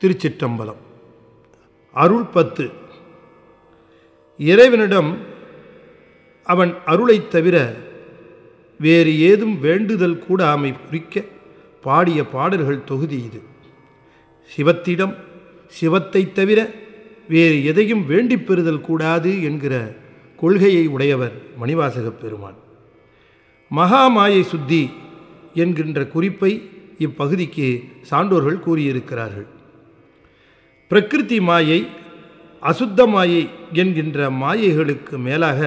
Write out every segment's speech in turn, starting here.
திருச்சிற்றம்பலம். அருள் பத்து. இறைவனிடம் அவன் அருளைத் தவிர வேறு ஏதும் வேண்டுதல் கூட அமை குறிக்க பாடிய பாடல்கள் தொகுதி இது. சிவத்திடம் சிவத்தை தவிர வேறு எதையும் வேண்டிப் பெறுதல் கூடாது என்கிற கொள்கையை உடையவர் மணிவாசகப் பெருமான். மகாமாயை சுத்தி என்கின்ற குறிப்பை இப்பகுதிக்கு சான்றோர்கள் கூறியிருக்கிறார்கள். பிரகிருதி மாயை அசுத்த மாயை என்கின்ற மாயைகளுக்கு மேலாக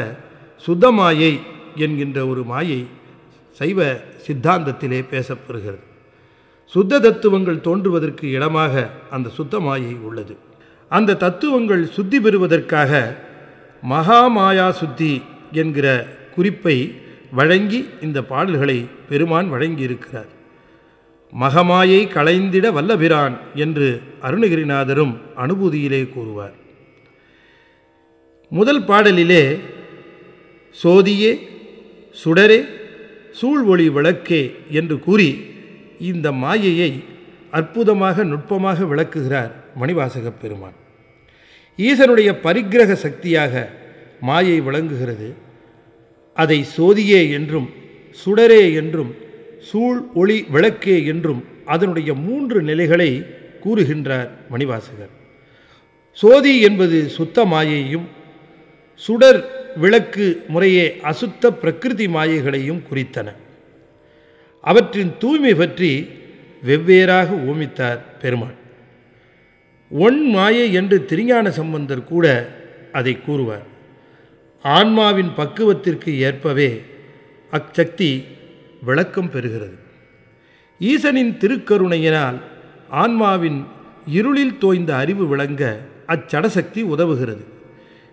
சுத்தமாயை என்கின்ற ஒரு மாயை சைவ சித்தாந்தத்திலே பேசப்படுகிறது. சுத்த தத்துவங்கள் தோன்றுவதற்கு இடமாக அந்த சுத்த மாயை உள்ளது. அந்த தத்துவங்கள் சுத்தி பெறுவதற்காக மகாமாயா சுத்தி என்கிற குறிப்பை வழங்கி இந்த பாடல்களை பெருமான் வழங்கியிருக்கிறார். மகமாயை களைந்திட வல்லபிரான் என்று அருணகிரிநாதரும் அனுபூதியிலே கூறுவார். முதல் பாடலிலே சோதியே சுடரே சூழ்வொளி விளக்கே என்று கூறி இந்த மாயையை அற்புதமாக நுட்பமாக விளக்குகிறார் மணிவாசகப் பெருமான். ஈசனுடைய பரிக்கிரக சக்தியாக மாயை விளங்குகிறது. அதை சோதியே என்றும் சுடரே என்றும் சூழ் ஒளி விளக்கே என்றும் அதனுடைய மூன்று நிலைகளை கூறுகின்றார் மணிவாசகர். சோதி என்பது சுத்த மாயையும் சுடர் விளக்கு முறையே அசுத்த பிரகிருதி மாயைகளையும் குறித்தன. அவற்றின் தூய்மை பற்றி வெவ்வேறாக ஓமித்தார் பெருமான் ஒன் மாயை என்று திருஞான சம்பந்தர் கூட அதை கூறுவார். ஆன்மாவின் பக்குவத்திற்கு ஏற்பவே அச்சக்தி விளக்கம் பெறுகிறது. ஈசனின் திருக்கருணையினால் ஆன்மாவின் இருளில் தோய்ந்த அறிவு விளங்க அச்சடசக்தி உதவுகிறது.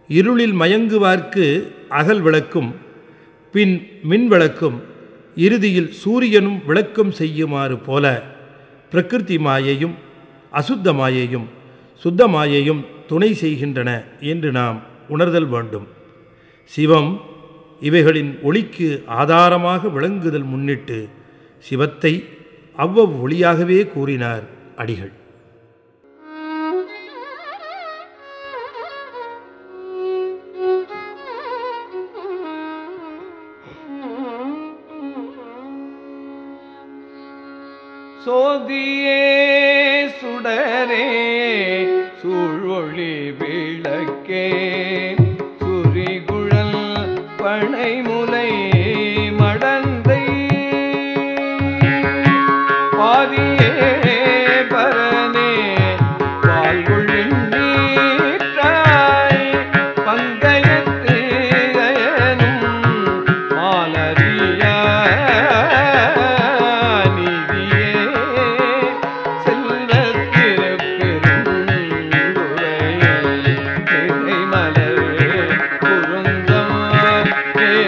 இருளில் மயங்குவார்க்கு அகல் விளக்கும் பின் மின் விளக்கும் இறுதியில் சூரியனும் விளக்கம் செய்யுமாறு போல பிரகிருதி மாயையும் அசுத்த மாயையும் சுத்த மாயையும் துணை செய்கின்றன என்று நாம் உணர்தல் வேண்டும். சிவம் இவைகளின் ஒளிக்கு ஆதாரமாக விளங்குதல் முன்னிட்டு சிவத்தை அவ்வவ் ஒளியாகவே கூறினார் அடிகள். சோதியே சுடரே சூழொளி விளக்கே.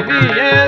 ஆதரித்து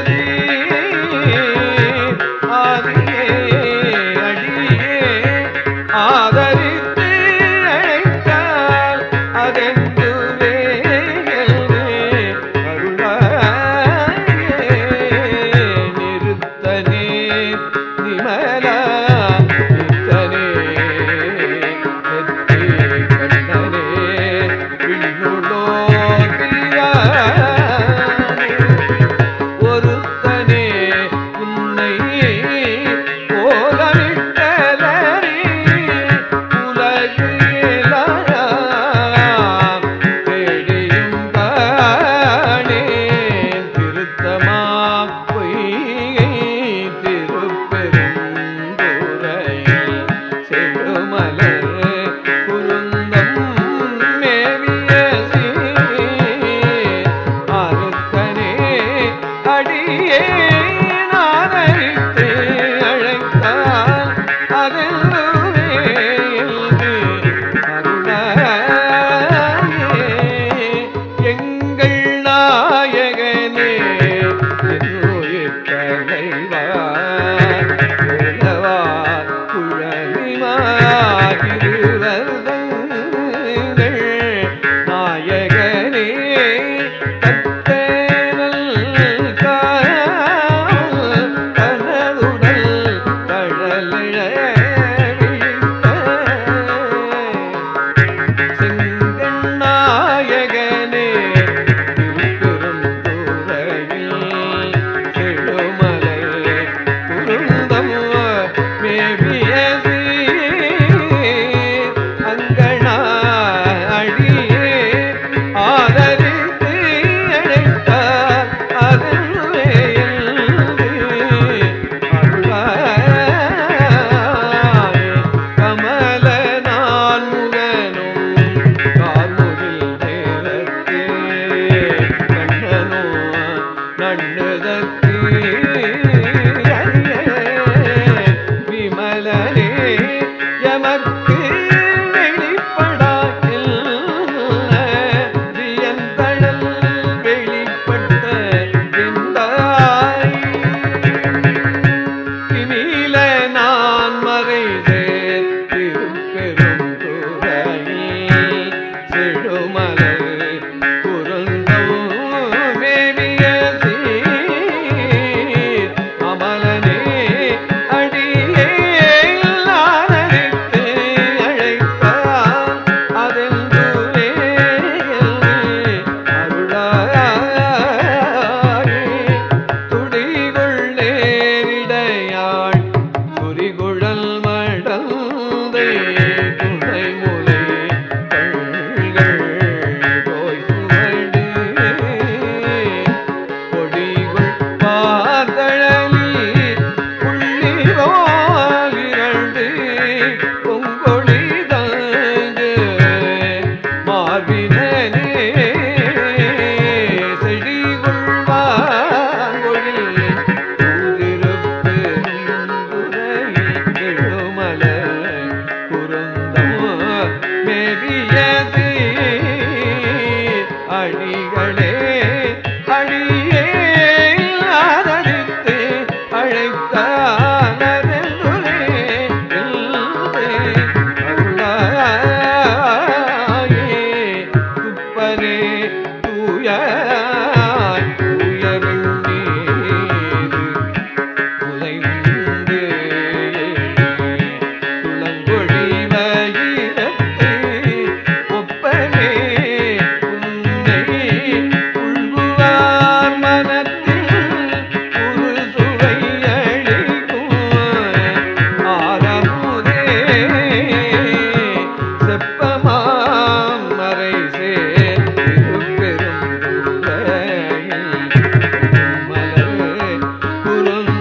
Hallelujah.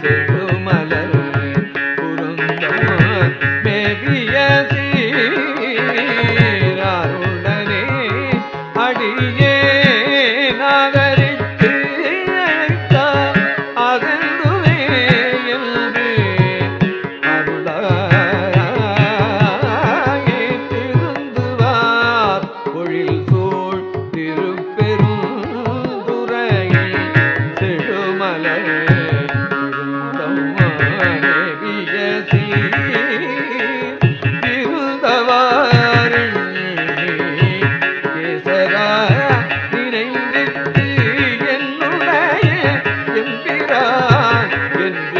Thank you. என்கிறான் என்று